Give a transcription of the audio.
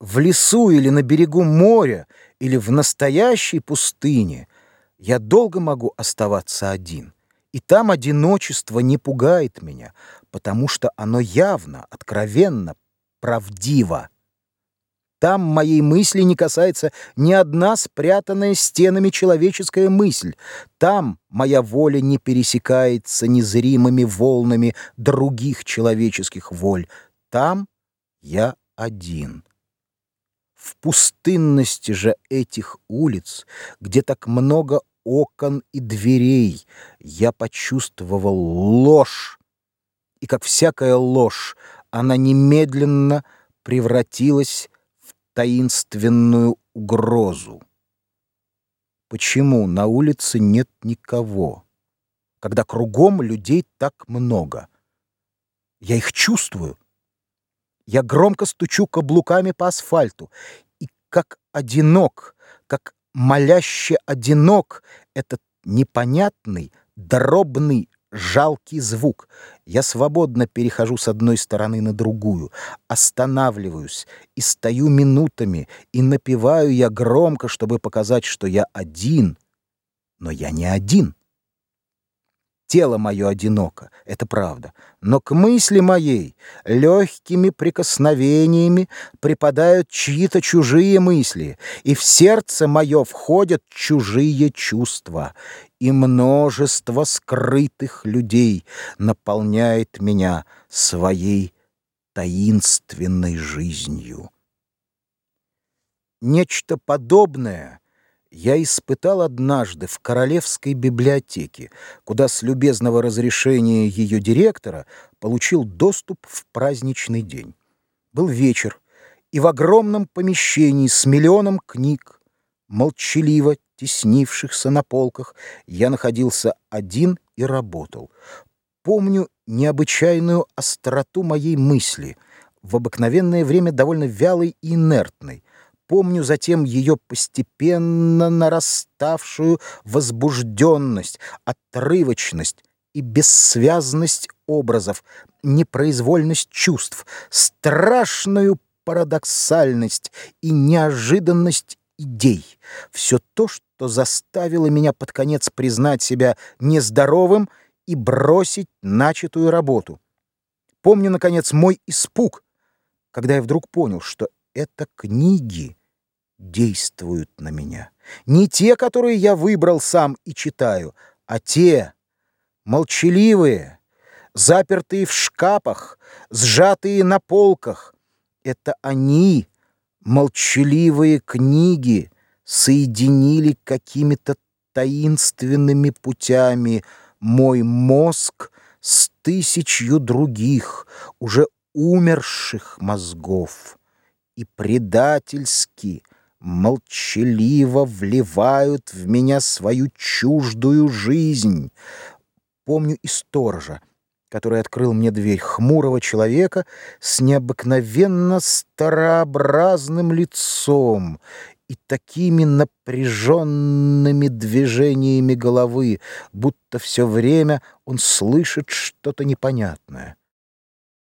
в лесу или на берегу моря, или в настоящей пустыне, я долго могу оставаться один. И там одиночество не пугает меня, потому что оно явно, откровенно, правдиво. Там моей мысли не касается ни одна спрятанная стенами человеческая мысль. Там моя воля не пересекается незримыми волнами других человеческих воль. Там я один. В пустынности же этих улиц, где так много окон и дверей, я почувствовал ложь. И как всякая ложь, она немедленно превратилась в таинственную угрозу. Почему на улице нет никого, когда кругом людей так много? Я их чувствую. Я громко стучу каблуками по асфальту, и как одинок, как моляще одинок этот непонятный, дробный, жалкий звук. Я свободно перехожу с одной стороны на другую, останавливаюсь и стою минутами, и напеваю я громко, чтобы показать, что я один, но я не один. Тело мое одиноко, это правда, но к мысли моей легкими прикосновениями припадают чьи-то чужие мысли, и в сердце мое входят чужие чувства, и множество скрытых людей наполняет меня своей таинственной жизнью. Нечто подобное — я испытал однажды в Королевской библиотеке, куда с любезного разрешения ее директора получил доступ в праздничный день. Был вечер, и в огромном помещении с миллионом книг, молчаливо теснившихся на полках, я находился один и работал. Помню необычайную остроту моей мысли, в обыкновенное время довольно вялой и инертной, Помню затем ее постепенно нараставшую возбужденность, отрывочность и бессвязность образов, непроизвольность чувств, страшную парадоксальность и неожиданность идей. Все то, что заставило меня под конец признать себя нездоровым и бросить начатую работу. Помню, наконец, мой испуг, когда я вдруг понял, что это книги действуют на меня. Не те, которые я выбрал сам и читаю, а те, молчаливые, запертые в шкапах, сжатые на полках. Это они, молчаливые книги, соединили какими-то таинственными путями мой мозг с тысячью других, уже умерших мозгов и предательски — молчаливо вливают в меня свою чуждую жизнь. Помню и сторожа, который открыл мне дверь хмурого человека с необыкновенно старообразным лицом и такими напряженными движениями головы, будто все время он слышит что-то непонятное.